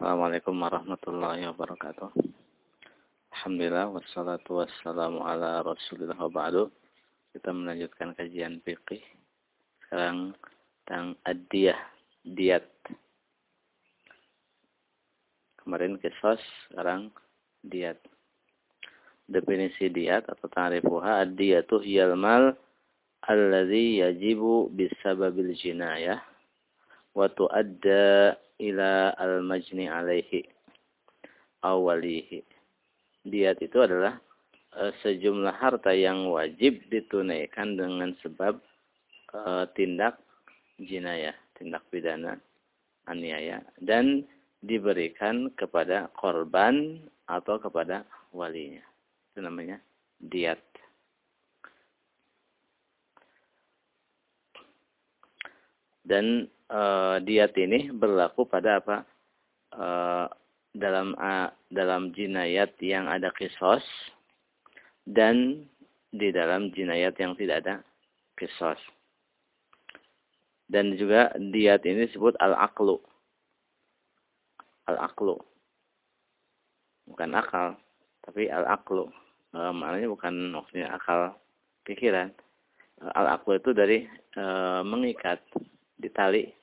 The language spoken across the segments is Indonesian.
Assalamualaikum warahmatullahi wabarakatuh. Alhamdulillah wassalatu wassalamu ala Rasulillah wa. Kita melanjutkan kajian fikih. Sekarang tentang adiyah, diat. Kemarin kisos, sekarang diat. Definisi diat atau ta'rifuha ad-diyatu hiyal mal alladhi yajibu bisababil jinayah wa tu'adda ila al-majni alaihi awalihi. Diat itu adalah e, sejumlah harta yang wajib ditunaikan dengan sebab e, tindak jinayah, tindak pidana, aniaya dan diberikan kepada korban atau kepada walinya. Itu namanya diat. Dan uh, diat ini berlaku pada apa? Uh, dalam uh, dalam jinayat yang ada kisos dan di dalam jinayat yang tidak ada kisos. Dan juga diat ini disebut al-aklu. Al-aklu. Bukan akal, tapi al-aklu. E, maknanya bukan maksudnya akal pikiran. Al-aklu itu dari e, mengikat, ditali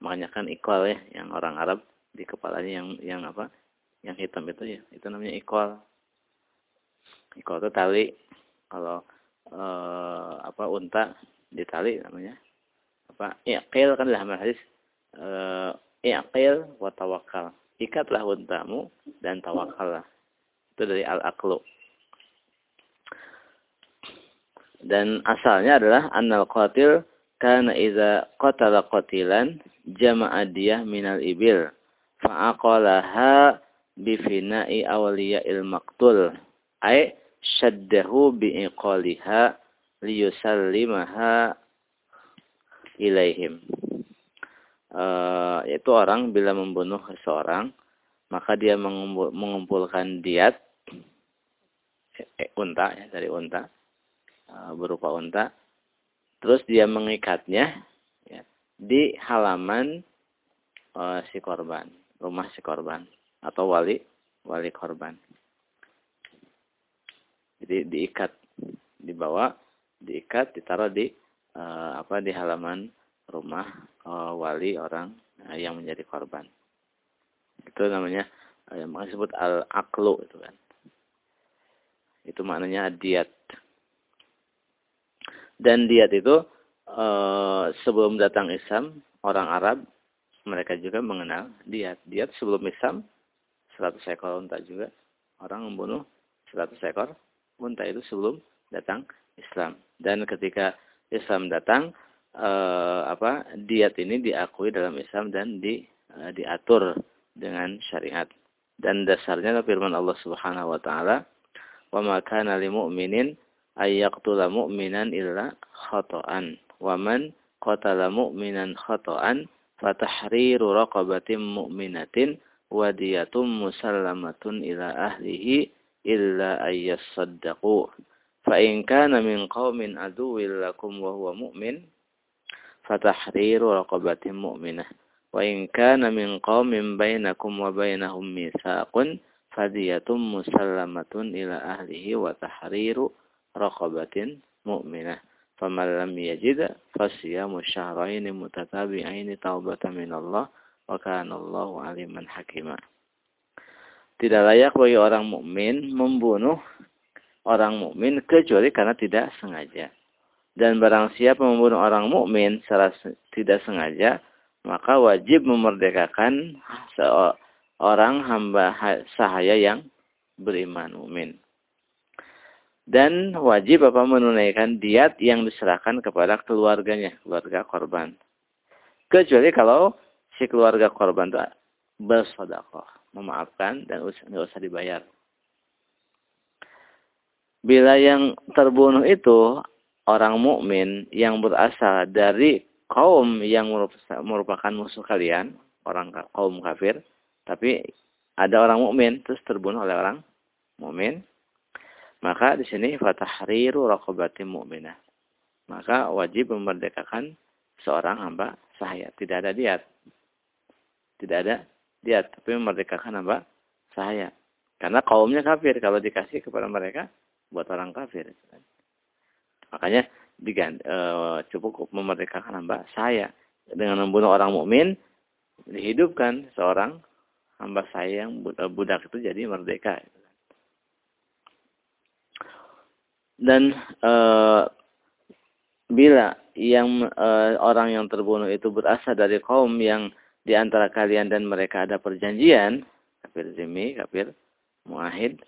makanya kan ikhwal ya yang orang Arab di kepalanya yang yang apa? Yang hitam itu ya itu namanya ikhwal ikhwal itu tali. Kalau eh, apa unta ditali namanya. Apa? Iqil kan dalam hadis. Eh, iqil wa tawakal ikatlah untamu dan tawakallah itu dari al aklu dan asalnya adalah anal qatil kana iza qatala qatilan jama'a diyah minal ibil. Fa'aqalaha bifina'i awliya'il maqtul. Ay syaddahu bi'iqaliha liyusallimaha ilaihim. Uh, yaitu orang bila membunuh seseorang maka dia mengumpulkan diat eh, unta ya, dari unta uh, berupa unta terus dia mengikatnya di halaman uh, si korban, rumah si korban atau wali wali korban. Jadi diikat, dibawa, diikat, ditaruh di uh, apa di halaman rumah uh, wali orang uh, yang menjadi korban. Itu namanya yang disebut al-aklu itu kan. Itu maknanya diat. Dan diat itu Eh, sebelum datang Islam, orang Arab mereka juga mengenal diat. Diat sebelum Islam 100 ekor unta juga. Orang membunuh 100 ekor unta itu sebelum datang Islam. Dan ketika Islam datang, eh, apa diat ini diakui dalam Islam dan di, eh, diatur dengan syariat. Dan dasarnya firman Allah Subhanahu wa taala, "Wa ma kana lil mu'minin ay yaqtula mu'minan illa khata'an." waman qatala mu'minan khata'an fatahriru raqabatin mu'minatin wadiyatum musallamatun ila ahlihi illa ayyasaddaqu fa in kana min qaumin aduwwil lakum wa huwa mu'min fatahriru raqabatin mu'minah wa in kana min qaumin bainakum wa bainahum mitsaqun fadiyatum musallamatun ila ahlihi wa tahriru raqabatin mu'minah Faman lam yajid fasiyamu syahraini mutatabi'aini taubatan min Allah wa kana Allahu aliman hakima. Tidak layak bagi orang mukmin membunuh orang mukmin kecuali karena tidak sengaja. Dan barang siapa membunuh orang mukmin secara tidak sengaja, maka wajib memerdekakan seorang hamba sahaya yang beriman mukmin dan wajib apa menunaikan diat yang diserahkan kepada keluarganya, keluarga korban. Kecuali kalau si keluarga korban itu bersodakoh, memaafkan dan nggak usah dibayar. Bila yang terbunuh itu orang mukmin yang berasal dari kaum yang merupakan musuh kalian, orang kaum kafir, tapi ada orang mukmin terus terbunuh oleh orang mukmin, maka di sini fatahriru raqabatin mu'minah. Maka wajib memerdekakan seorang hamba sahaya. Tidak ada diat. Tidak ada dia tapi memerdekakan apa? Saya. Karena kaumnya kafir kalau dikasih kepada mereka buat orang kafir. Makanya diganti, e, cukup memerdekakan hamba saya dengan membunuh orang mukmin dihidupkan seorang hamba saya yang budak itu jadi merdeka. Dan e, bila yang e, orang yang terbunuh itu berasal dari kaum yang di antara kalian dan mereka ada perjanjian, kafir zimmi, kafir muahid,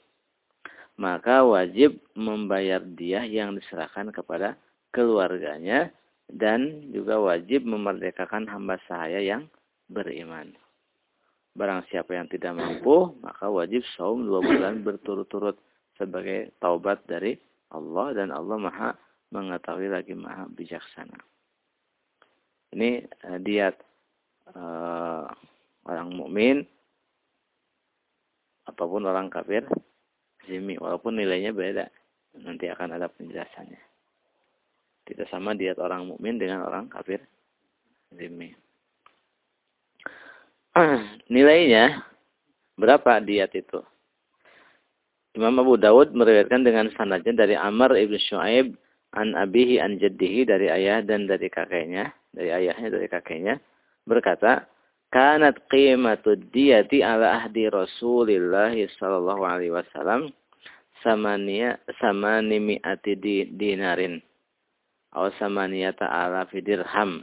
maka wajib membayar dia yang diserahkan kepada keluarganya dan juga wajib memerdekakan hamba sahaya yang beriman. Barang siapa yang tidak mampu, maka wajib saum dua bulan berturut-turut sebagai taubat dari Allah dan Allah maha mengetahui lagi maha bijaksana. Ini uh, diat uh, orang mukmin ataupun orang kafir zimmi walaupun nilainya beda nanti akan ada penjelasannya. Tidak sama diat orang mukmin dengan orang kafir zimmi nilainya berapa diat itu Imam Abu Dawud meriwayatkan dengan sanadnya dari Amr ibn Shu'aib an abihi an jaddihi dari ayah dan dari kakeknya dari ayahnya dari kakeknya berkata kanat qimatu diyati ala ahdi Rasulillah sallallahu alaihi wasallam samania samani mi'ati di, dinarin. Aw samaniyata ala dirham.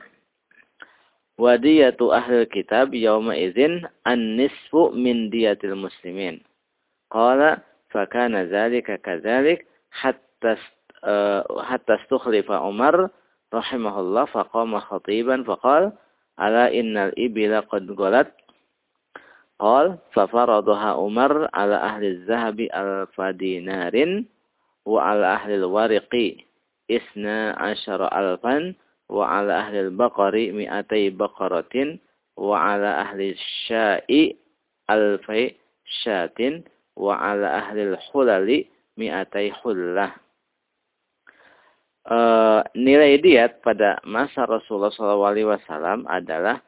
Wa diyatu ahli kitab yawma idzin an-nisfu min diyatil muslimin. Qala fa kana dzalika kadzalik hatta uh, hatta istukhlifa Umar rahimahullah faqama khatiban faqala ala innal ibila qad golat qal fafaradaha Umar ala ahli zahabi al-fadinarin wa ala ahli al-wariqi isna asyara alfan wa ala ahli al-baqari mi'atai baqaratin wa ala ahli syai alfai syatin wa ala ahli al-hulali mi'atai hullah e, nilai diat pada masa Rasulullah SAW adalah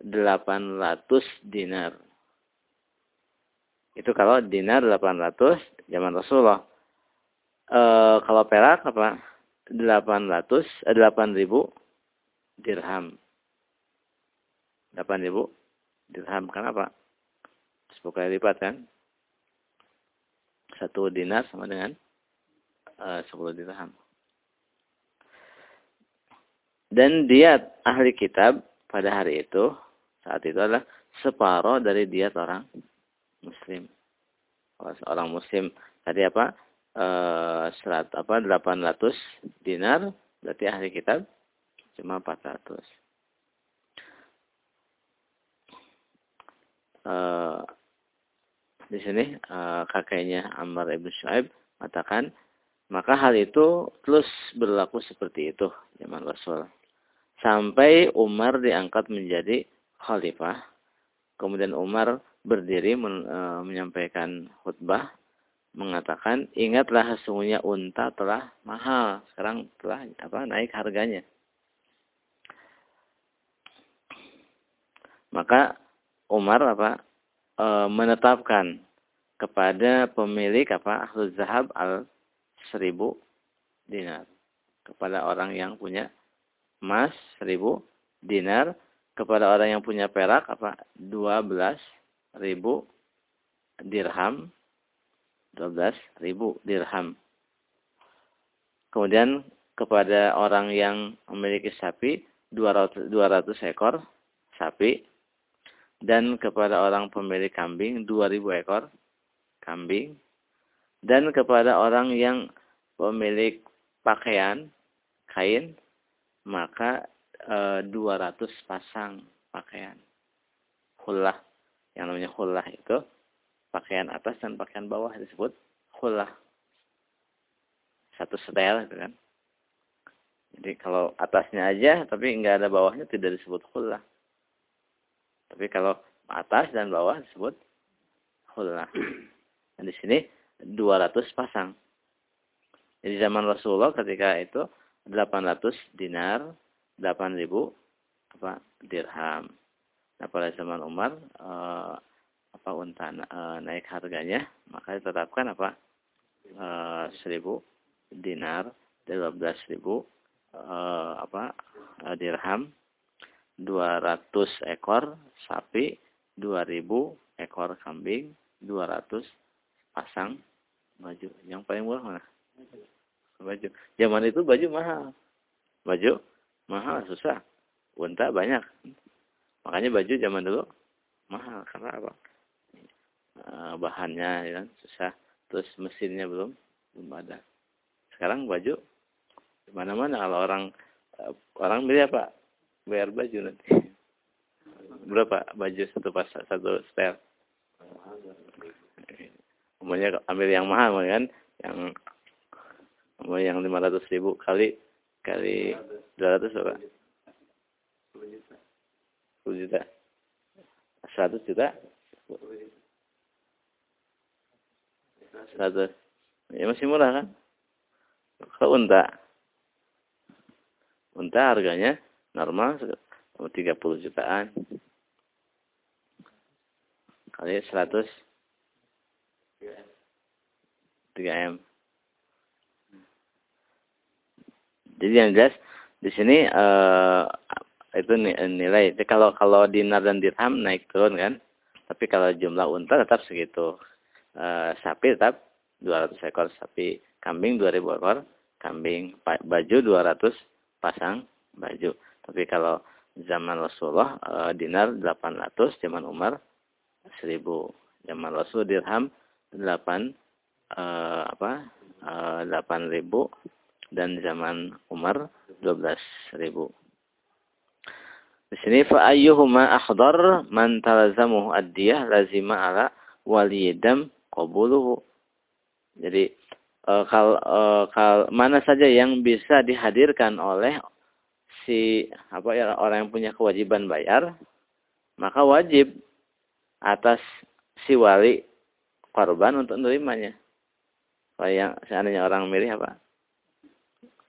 800 dinar. Itu kalau dinar 800 zaman Rasulullah. E, kalau perak apa? 800 eh, 8000 dirham. 8000 dirham kenapa? 10 kali lipat kan? Satu dinar sama dengan uh, 10 dirham. Dan diat ahli kitab pada hari itu, saat itu adalah separuh dari diat orang muslim. Orang muslim tadi apa? E, serat apa 800 dinar, berarti ahli kitab cuma 400. E, di sini e, kakeknya Ammar ibn Shu'aib mengatakan maka hal itu terus berlaku seperti itu zaman Rasul. Sampai Umar diangkat menjadi khalifah. Kemudian Umar berdiri men, e, menyampaikan khutbah mengatakan ingatlah sesungguhnya unta telah mahal. Sekarang telah apa naik harganya. Maka Umar apa e, menetapkan kepada pemilik apa ahlu zahab al seribu dinar. Kepada orang yang punya emas seribu dinar. Kepada orang yang punya perak apa dua belas ribu dirham. dua belas ribu dirham. Kemudian kepada orang yang memiliki sapi dua ratus ekor sapi dan kepada orang pemilik kambing dua ribu ekor kambing dan kepada orang yang pemilik pakaian kain maka e, 200 pasang pakaian. Khullah. Yang namanya khullah itu pakaian atas dan pakaian bawah disebut khullah. Satu setel itu kan. Jadi kalau atasnya aja tapi nggak ada bawahnya tidak disebut khullah. Tapi kalau atas dan bawah disebut khullah. Dan di sini 200 pasang. Jadi zaman Rasulullah ketika itu 800 dinar, 8000 apa dirham. Nah pada zaman Umar uh, apa unta e, naik harganya maka ditetapkan apa e, seribu dinar dua belas ribu e, apa e, dirham dua ratus ekor sapi dua ribu ekor kambing dua ratus pasang baju. Yang paling murah mana? Baju. Zaman itu baju mahal. Baju mahal susah. Unta banyak. Makanya baju zaman dulu mahal. Karena apa? Eh, bahannya ya kan susah. Terus mesinnya belum belum ada. Sekarang baju mana-mana. Kalau orang eh, orang beli apa bayar baju nanti. Berapa? Baju satu pas satu setel. Umumnya ambil yang mahal kan? Yang umumnya yang lima ratus ribu kali kali dua ratus apa? sepuluh juta. seratus juta? satu ya masih murah kan? Kalau unta. Unta harganya normal 30 jutaan. Kali 100 3 M. Jadi yang jelas di sini uh, itu nilai. Jadi kalau kalau dinar dan dirham naik turun kan tapi kalau jumlah unta tetap segitu. Uh, sapi tetap 200 ekor sapi, kambing 2000 ekor kambing, baju 200 pasang baju. Tapi kalau zaman Rasulullah uh, dinar 800, zaman Umar 1000. Zaman Rasul dirham 8 uh, eh, apa? Uh, 8000 dan zaman Umar 12000. Di sini fa ayyuhuma akhdar man talazamuhu ad-diyah lazima ala waliyidam qabuluhu. Jadi e, kal, e, kal, mana saja yang bisa dihadirkan oleh si apa ya orang yang punya kewajiban bayar, maka wajib atas si wali korban untuk menerimanya. Kalau yang seandainya orang milih apa?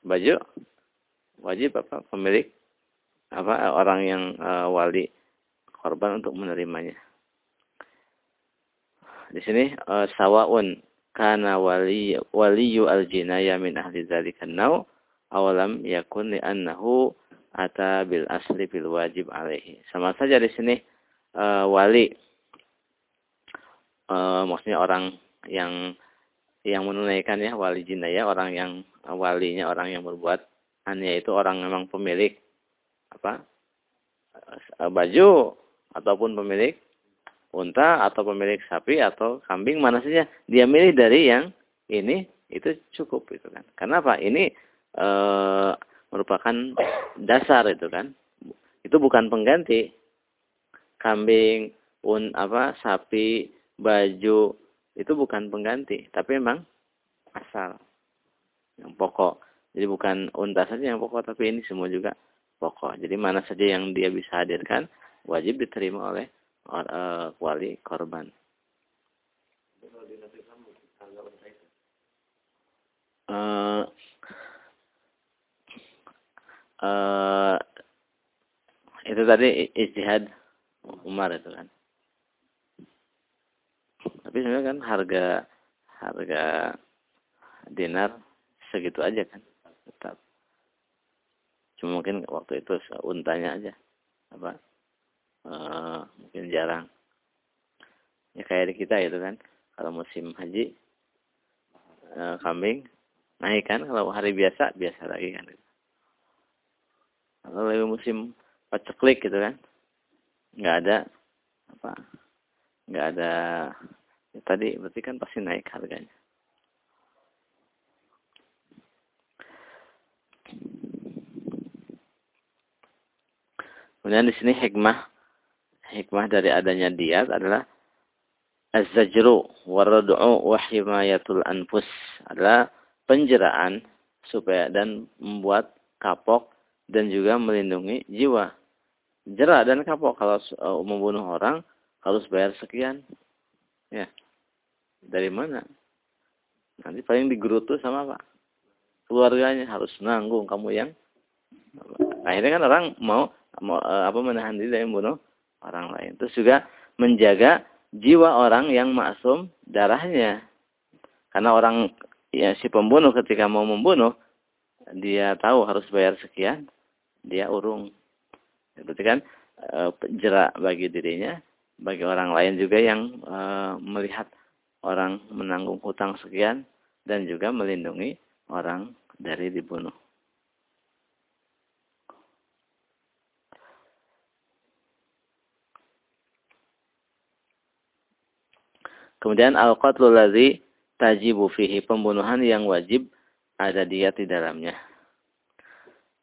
Baju wajib apa pemilik apa orang yang e, wali korban untuk menerimanya. Di sini uh, sawaun kana wali waliyu al-jinaya min ahli dzalika nau awalam yakun li annahu ata bil asli bil wajib alaihi. Sama saja di sini uh, wali uh, maksudnya orang yang yang menunaikan ya wali jinaya orang yang walinya orang yang berbuat hanya itu orang memang pemilik apa uh, baju ataupun pemilik unta atau pemilik sapi atau kambing mana saja. Dia milih dari yang ini itu cukup itu kan. Karena apa? Ini e, merupakan dasar itu kan. Itu bukan pengganti. Kambing un apa sapi baju itu bukan pengganti. Tapi memang asal. Yang pokok. Jadi bukan unta saja yang pokok tapi ini semua juga pokok. Jadi mana saja yang dia bisa hadirkan wajib diterima oleh uh, wali korban. Uh, uh, itu tadi istihad Umar itu kan. Tapi sebenarnya kan harga harga dinar segitu aja kan tetap. Cuma mungkin waktu itu untanya aja apa uh, mungkin jarang. Ya kayak di kita itu kan, kalau musim haji uh, kambing naik kan, kalau hari biasa biasa lagi kan. Kalau lagi musim paceklik gitu kan, nggak ada apa, nggak ada ya tadi berarti kan pasti naik harganya. Kemudian di sini hikmah hikmah dari adanya diat adalah az-zajru warad'u wa himayatul anfus adalah penjeraan supaya dan membuat kapok dan juga melindungi jiwa. Jerah dan kapok kalau uh, membunuh orang harus bayar sekian. Ya. Dari mana? Nanti paling digerutu sama apa? Keluarganya harus nanggung kamu yang akhirnya kan orang mau, mau uh, apa menahan diri dari membunuh orang lain. Terus juga menjaga jiwa orang yang maksum darahnya. Karena orang ya si pembunuh ketika mau membunuh dia tahu harus bayar sekian, dia urung. Berarti kan e, jerak bagi dirinya, bagi orang lain juga yang e, melihat orang menanggung hutang sekian dan juga melindungi orang dari dibunuh. Kemudian al-qatlu ladzi tajibu fihi pembunuhan yang wajib ada dia di dalamnya.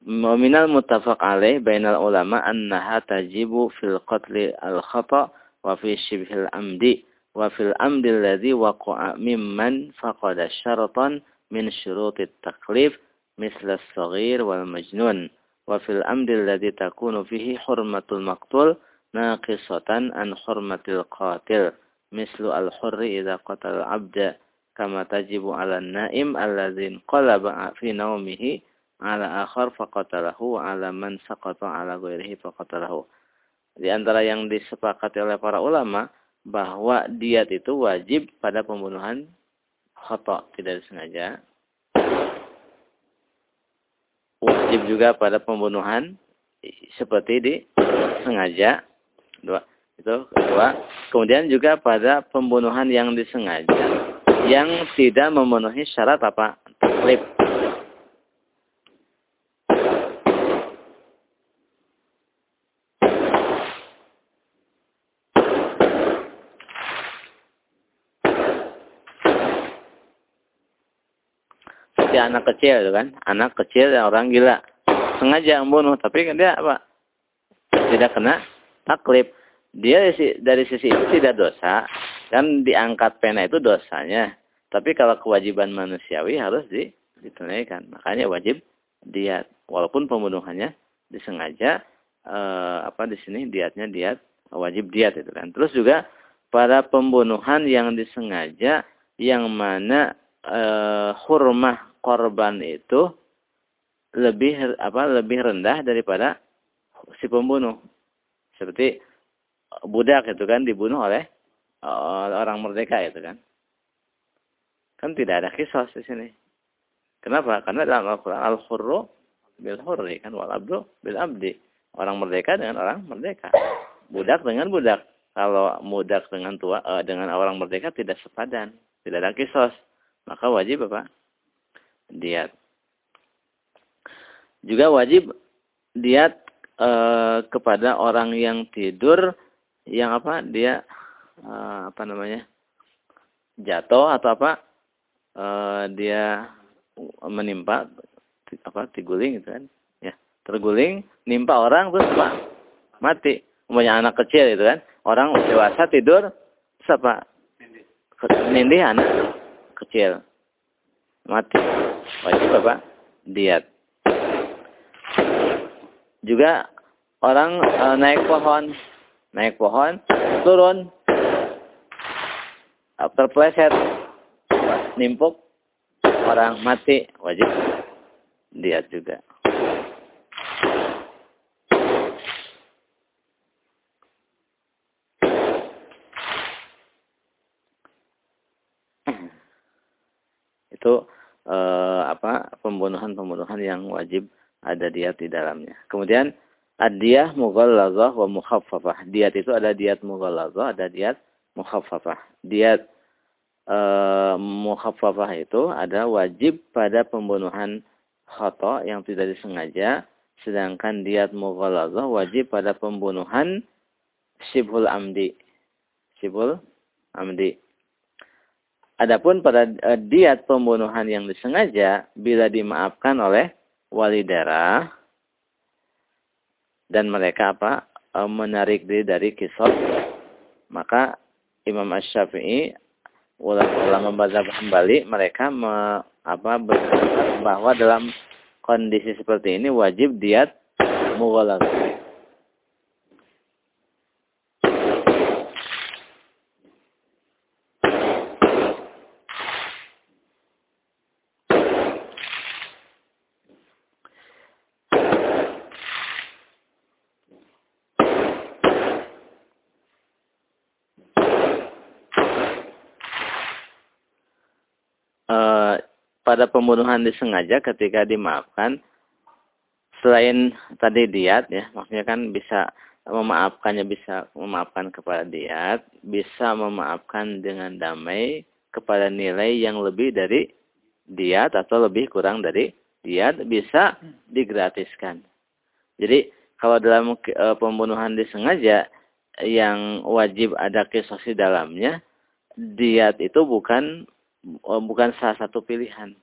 Minal muttafaq alaih bainal ulama annaha tajibu fil qatli al-khata wa fi shibhil amdi wa fil amdi alladhi waqa'a mimman faqada syaratan min syurutit taklif misla as-saghir wal majnun wa fil amdi alladhi takunu fihi hurmatul maqtul naqisatan an hurmatil qatil mislu al-hurri idza qatala abda kama tajibu 'ala naim 'ala akhar faqatalahu 'ala man saqata 'ala ghairihi faqatalahu. Di antara yang disepakati oleh para ulama bahwa diat itu wajib pada pembunuhan khata tidak disengaja. Wajib juga pada pembunuhan seperti disengaja. Dua itu kedua. Kemudian juga pada pembunuhan yang disengaja yang tidak memenuhi syarat apa? Taklif. Seperti anak kecil itu kan, anak kecil yang orang gila. Sengaja membunuh, tapi kan dia apa? Tidak kena taklif. Dia dari sisi itu tidak dosa kan diangkat pena itu dosanya. Tapi kalau kewajiban manusiawi harus ditunaikan. Makanya wajib diat. Walaupun pembunuhannya disengaja eh, apa di sini diatnya diat wajib diat itu kan. Terus juga pada pembunuhan yang disengaja yang mana eh, hurmah korban itu lebih apa lebih rendah daripada si pembunuh seperti budak itu kan dibunuh oleh orang merdeka itu kan. Kan tidak ada kisah di sini. Kenapa? Karena dalam Al-Quran al-hurru bil hurri kan wal abdu bil abdi. Orang merdeka dengan orang merdeka. Budak dengan budak. Kalau budak dengan tua uh, dengan orang merdeka tidak sepadan, tidak ada kisos. Maka wajib apa? Diat. Juga wajib diat uh, kepada orang yang tidur yang apa dia uh, apa namanya jatuh atau apa uh, dia menimpa apa diguling gitu kan. Ya terguling nimpa orang terus apa? Mati. Punya anak kecil itu kan. Orang dewasa tidur terus apa? Nindih anak kecil. Mati wajib apa? Diat juga orang uh, naik pohon. Naik pohon, turun, terpleset, nimpuk, orang mati, wajib diat juga. Itu eh, apa pembunuhan-pembunuhan yang wajib ada diat di dalamnya. Kemudian Adiyah mughallazah wa mukhaffafah. Diat itu ada diat mughallazah, ada diat mukhaffafah. Diat e, mukhaffafah itu ada wajib pada pembunuhan khata yang tidak disengaja, sedangkan diat mughallazah wajib pada pembunuhan sibhul amdi. Sibhul amdi. Adapun pada e, diat pembunuhan yang disengaja bila dimaafkan oleh wali darah dan mereka apa e, menarik diri dari kisah maka Imam Ash-Syafi'i ulama mazhab kembali mereka me, apa bahwa dalam kondisi seperti ini wajib diat mughalazah pada pembunuhan disengaja ketika dimaafkan selain tadi diat ya maksudnya kan bisa memaafkannya bisa memaafkan kepada diat bisa memaafkan dengan damai kepada nilai yang lebih dari diat atau lebih kurang dari diat bisa digratiskan. Jadi kalau dalam e, pembunuhan disengaja yang wajib ada kisos di dalamnya diat itu bukan bukan salah satu pilihan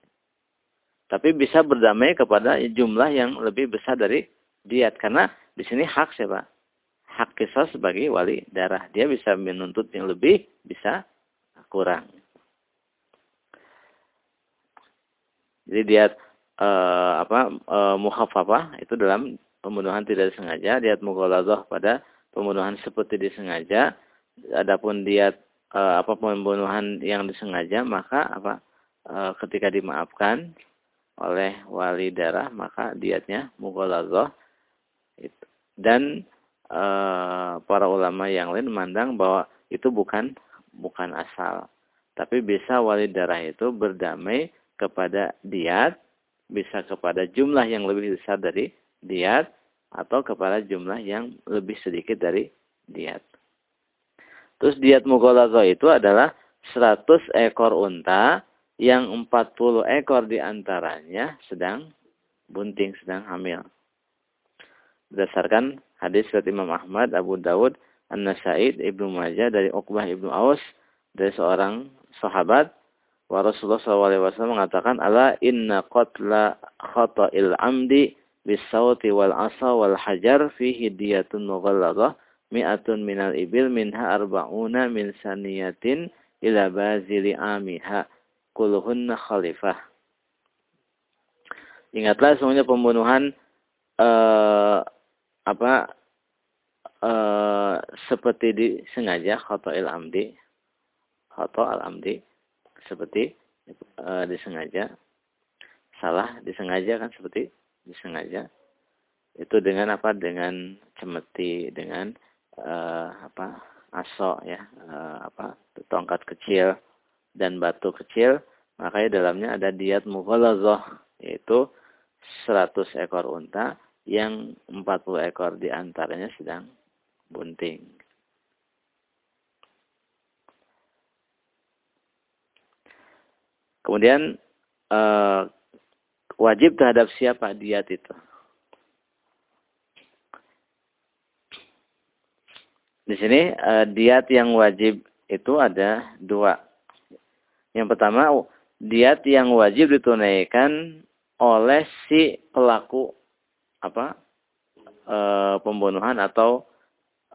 tapi bisa berdamai kepada jumlah yang lebih besar dari diat. Karena di sini hak siapa? Hak kisah sebagai wali darah. Dia bisa menuntut yang lebih, bisa kurang. Jadi diat eh, apa eh, muhafafah itu dalam pembunuhan tidak disengaja, diat mughaladzah pada pembunuhan seperti disengaja. Adapun diat eh, apa pembunuhan yang disengaja maka apa eh, ketika dimaafkan oleh wali darah maka diatnya mughaladzah dan e, para ulama yang lain memandang bahwa itu bukan bukan asal. Tapi bisa wali darah itu berdamai kepada diat bisa kepada jumlah yang lebih besar dari diat atau kepada jumlah yang lebih sedikit dari diat terus diat mughaladzah itu adalah 100 ekor unta yang 40 ekor di antaranya sedang bunting, sedang hamil. Berdasarkan hadis dari Imam Ahmad, Abu Dawud, An-Nasaid, Ibnu Majah dari Uqbah Ibnu Aus dari seorang sahabat wa Rasulullah SAW mengatakan ala inna qatla khata'il amdi bisauti wal asa wal hajar fihi diyatun mughalladah mi'atun minal ibil minha arba'una min saniyatin ila bazili amiha kulluhunna khalifah. Ingatlah semuanya pembunuhan uh, apa uh, seperti disengaja khotoil amdi khoto al amdi seperti uh, disengaja salah disengaja kan seperti disengaja itu dengan apa dengan cemeti dengan uh, apa aso ya uh, apa tongkat kecil dan batu kecil, makanya dalamnya ada diat mughalazah, yaitu 100 ekor unta yang 40 ekor di antaranya sedang bunting. Kemudian eh, wajib terhadap siapa diat itu? Di sini eh, diat yang wajib itu ada dua. Yang pertama, diat yang wajib ditunaikan oleh si pelaku apa e, pembunuhan atau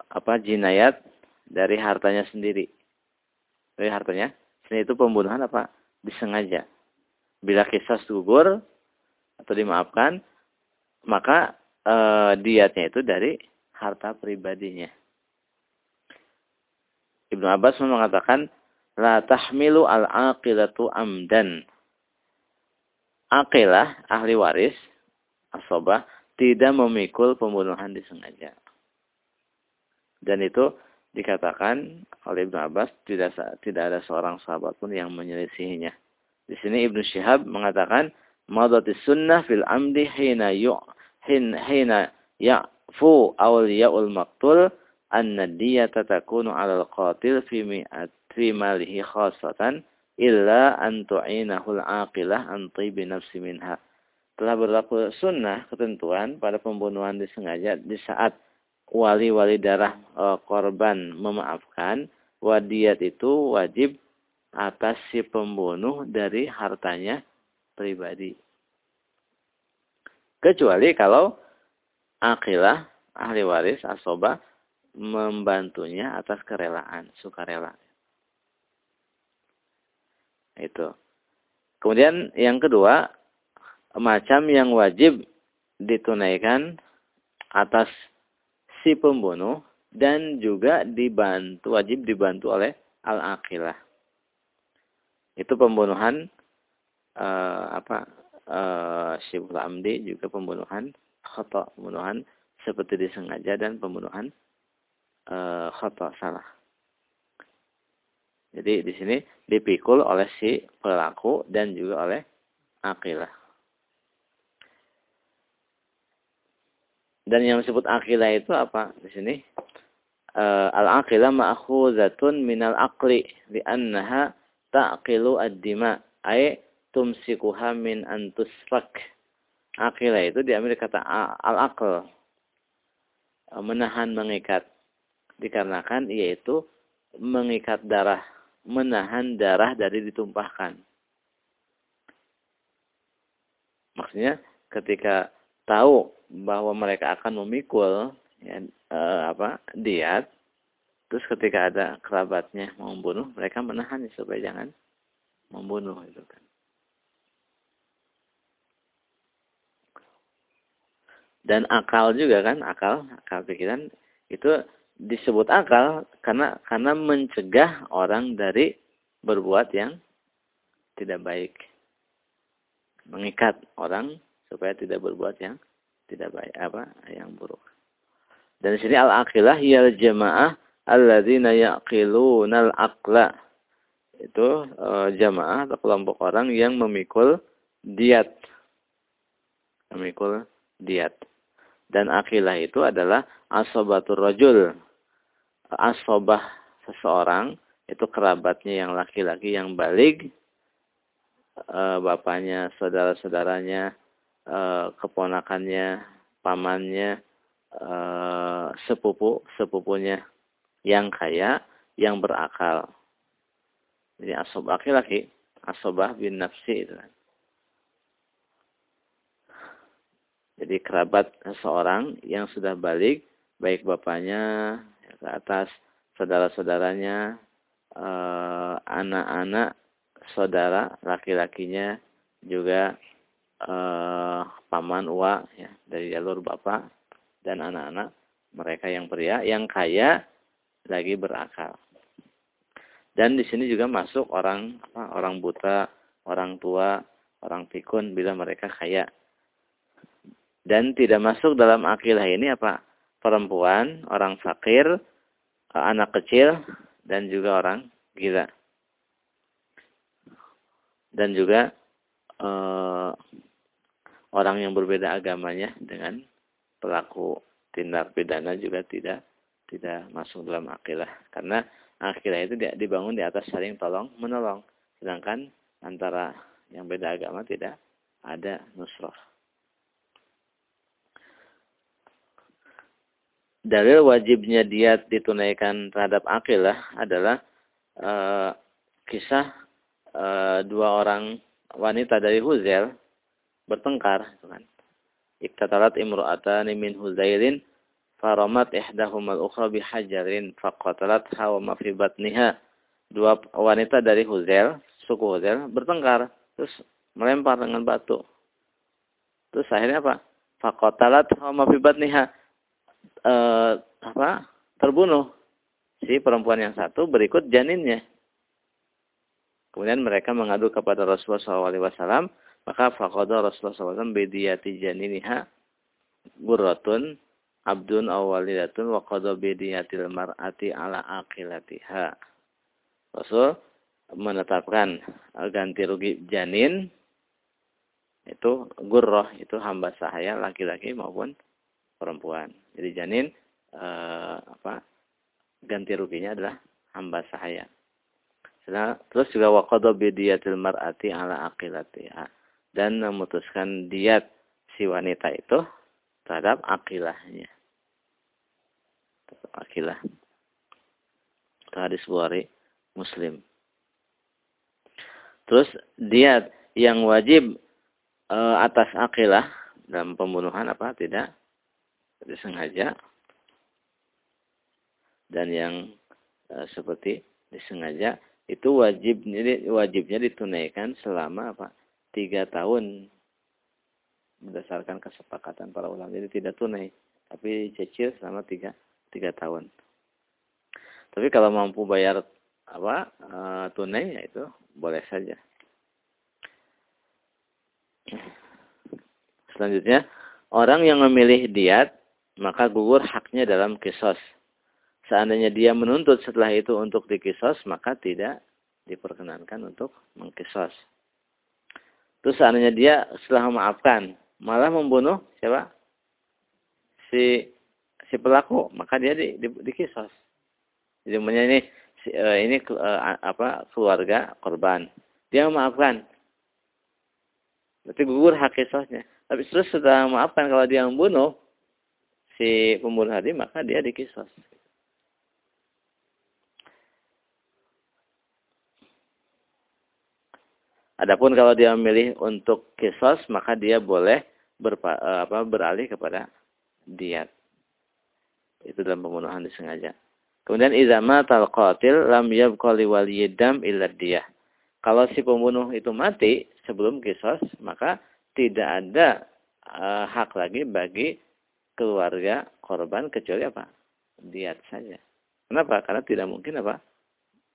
apa jinayat dari hartanya sendiri. Dari hartanya sendiri itu pembunuhan apa? Disengaja. Bila kisah gugur atau dimaafkan, maka e, diatnya itu dari harta pribadinya. Ibnu Abbas mengatakan La tahmilu al-aqilatu amdan. Aqilah, ahli waris, asobah, tidak memikul pembunuhan disengaja. Dan itu dikatakan oleh Ibnu Abbas tidak tidak ada seorang sahabat pun yang menyelisihinya. Di sini Ibnu Syihab mengatakan madati sunnah fil amdi hina yu hin hina ya'fu awliyaul maqtul anna diyata takunu 'ala al-qatil fi mi'at fi malihi khasatan illa an tu'inahul aqilah an tibi nafsi. Telah berlaku sunnah ketentuan pada pembunuhan disengaja di saat wali-wali darah e, korban memaafkan wadiat itu wajib atas si pembunuh dari hartanya pribadi. Kecuali kalau akilah ahli waris asoba membantunya atas kerelaan, sukarela. Itu. Kemudian yang kedua, macam yang wajib ditunaikan atas si pembunuh dan juga dibantu wajib dibantu oleh al-aqilah. Itu pembunuhan uh, apa syibul amdi juga pembunuhan khata, pembunuhan seperti disengaja dan pembunuhan uh, khata salah. Jadi di sini dipikul oleh si pelaku dan juga oleh akilah. Dan yang disebut akilah itu apa di sini? Uh, al-aqilah ma'khuzatun minal aqli li'annaha ta'qilu ad-dima ay tumsikuha min antusfak. Akilah itu diambil kata al-aql. Menahan, mengikat. Dikarenakan yaitu mengikat darah. Menahan darah dari ditumpahkan. Maksudnya ketika tahu bahwa mereka akan memikul ya, eh, apa diat, terus ketika ada kerabatnya mau membunuh, mereka menahan supaya jangan membunuh itu kan. Dan akal juga kan, akal, akal pikiran itu disebut akal karena karena mencegah orang dari berbuat yang tidak baik. Mengikat orang supaya tidak berbuat yang tidak baik apa yang buruk. Dan sini al-aqilah ya jamaah alladzina yaqiluna al-aqla. Itu e, jamaah atau kelompok orang yang memikul diat. Memikul diat. Dan akilah itu adalah asobatur rajul. Asobah seseorang itu kerabatnya yang laki-laki yang balik e, bapaknya, saudara-saudaranya, Eh, keponakannya, pamannya, eh, sepupu, sepupunya yang kaya, yang berakal. Jadi asob laki-laki, asobah bin nafsi itu. Jadi kerabat seseorang yang sudah balik, baik bapaknya ke atas, saudara-saudaranya, eh, anak-anak, saudara laki-lakinya juga uh, paman uwa ya dari jalur bapak dan anak-anak mereka yang pria yang kaya lagi berakal. Dan di sini juga masuk orang apa, orang buta, orang tua, orang pikun bila mereka kaya. Dan tidak masuk dalam akilah ini apa? Perempuan, orang fakir, eh, anak kecil, dan juga orang gila. Dan juga eh, orang yang berbeda agamanya dengan pelaku tindak pidana juga tidak tidak masuk dalam akilah. Karena akilah itu dibangun di atas saling tolong menolong. Sedangkan antara yang beda agama tidak ada nusrah dalil wajibnya diat ditunaikan terhadap akilah adalah e, kisah e, dua orang wanita dari Huzel bertengkar kan. Iktatalat imru'atani min Huzailin faramat ihdahuma al-ukhra bihajarin faqatalat hawa ma fi batniha. Dua wanita dari Huzail, suku Huzail bertengkar terus melempar dengan batu. Terus akhirnya apa? Faqatalat hawa ma fi batniha. E, apa? Terbunuh si perempuan yang satu berikut janinnya. Kemudian mereka mengadu kepada Rasulullah SAW maka faqada Rasulullah SAW bidiyati janiniha burratun abdun awalidatun wa qada bidiyatil mar'ati ala aqilatiha. Rasul menetapkan ganti rugi janin itu gurroh itu hamba sahaya laki-laki maupun perempuan. Jadi janin eh, apa ganti ruginya adalah hamba sahaya. Terus juga waqada bidiyatil mar'ati ala aqilatiha dan memutuskan diat si wanita itu terhadap akilahnya. Akilah. Hadis Bukhari Muslim. Terus diat yang wajib e, atas akilah dalam pembunuhan apa tidak disengaja dan yang e, seperti disengaja itu wajib wajibnya ditunaikan selama apa tiga tahun berdasarkan kesepakatan para ulama. Jadi tidak tunai, tapi cicil selama tiga, tiga tahun. Tapi kalau mampu bayar apa e, tunai ya itu boleh saja. Selanjutnya, orang yang memilih diat maka gugur haknya dalam kisos. Seandainya dia menuntut setelah itu untuk dikisos, maka tidak diperkenankan untuk mengkisos. Terus seandainya dia setelah memaafkan malah membunuh siapa? Si si pelaku, maka dia di, di, di kisos. Jadi ini uh, ini uh, apa keluarga korban. Dia memaafkan. Berarti gugur hak kisosnya. Tapi terus setelah memaafkan kalau dia membunuh si pembunuh tadi, maka dia dikisos. Adapun kalau dia memilih untuk kisos, maka dia boleh berpa, eh, apa, beralih kepada diat. Itu dalam pembunuhan disengaja. Kemudian izama tal qatil lam yabqa li waliyidam illa diyah. Kalau si pembunuh itu mati sebelum kisos, maka tidak ada uh, hak lagi bagi keluarga korban kecuali apa? Diat saja. Kenapa? Karena tidak mungkin apa?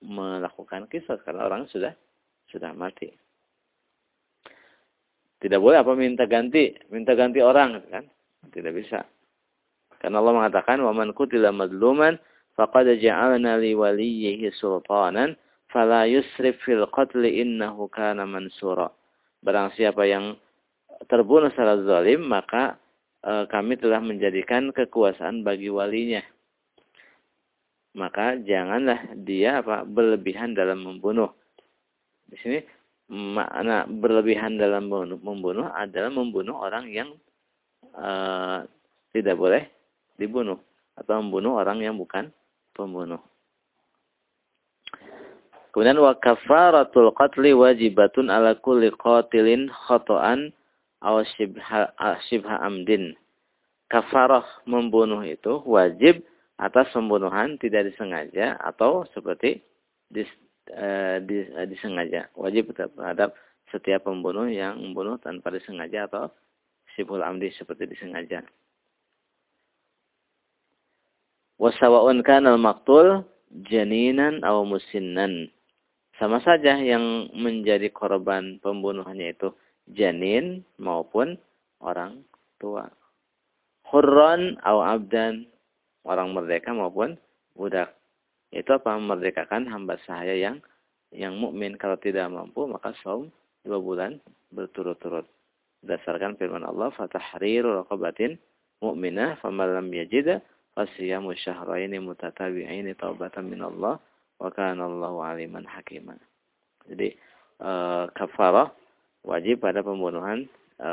melakukan kisos karena orang sudah sudah mati. Tidak boleh apa minta ganti, minta ganti orang kan? Tidak bisa. Karena Allah mengatakan wa man qutila madluman faqad ja'alna li waliyhi sultanan fala yusrif fil qatl innahu kana mansura. Barang siapa yang terbunuh secara zalim maka kami telah menjadikan kekuasaan bagi walinya. Maka janganlah dia apa berlebihan dalam membunuh. Di sini makna berlebihan dalam membunuh adalah membunuh orang yang uh, tidak boleh dibunuh atau membunuh orang yang bukan pembunuh. Kemudian wa kafaratul qatli wajibatun ala kulli qatilin khata'an aw shibha, amdin. Kafarah membunuh itu wajib atas pembunuhan tidak disengaja atau seperti Eh, eh, disengaja. Wajib terhadap setiap pembunuh yang membunuh tanpa disengaja atau sibul amdi seperti disengaja. Wasawa'un kanal maktul janinan aw musinnan. Sama saja yang menjadi korban pembunuhannya itu janin maupun orang tua. Hurran aw abdan, orang merdeka maupun budak. Itu apa? Memerdekakan hamba sahaya yang yang mukmin. Kalau tidak mampu, maka saum dua bulan berturut-turut. Berdasarkan firman Allah, "Fatahriru raqabatin mu'minah faman lam yajid fasiyamu syahraini mutatabi'aini taubatan min Allah wa kana Allahu aliman hakiman." Jadi e, kafarah wajib pada pembunuhan e,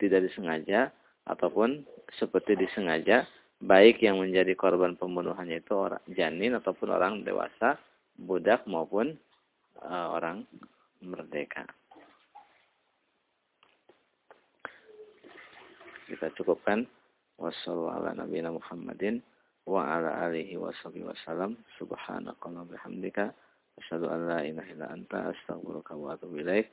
tidak disengaja ataupun seperti disengaja baik yang menjadi korban pembunuhannya itu orang janin ataupun orang dewasa, budak maupun uh, orang merdeka. Kita cukupkan. Wassalamualaikum Muhammadin wa ala alihi. Subhanakallah bihamdika. Asyhadu an la ilaha illa anta astaghfiruka wa atubu ilaik.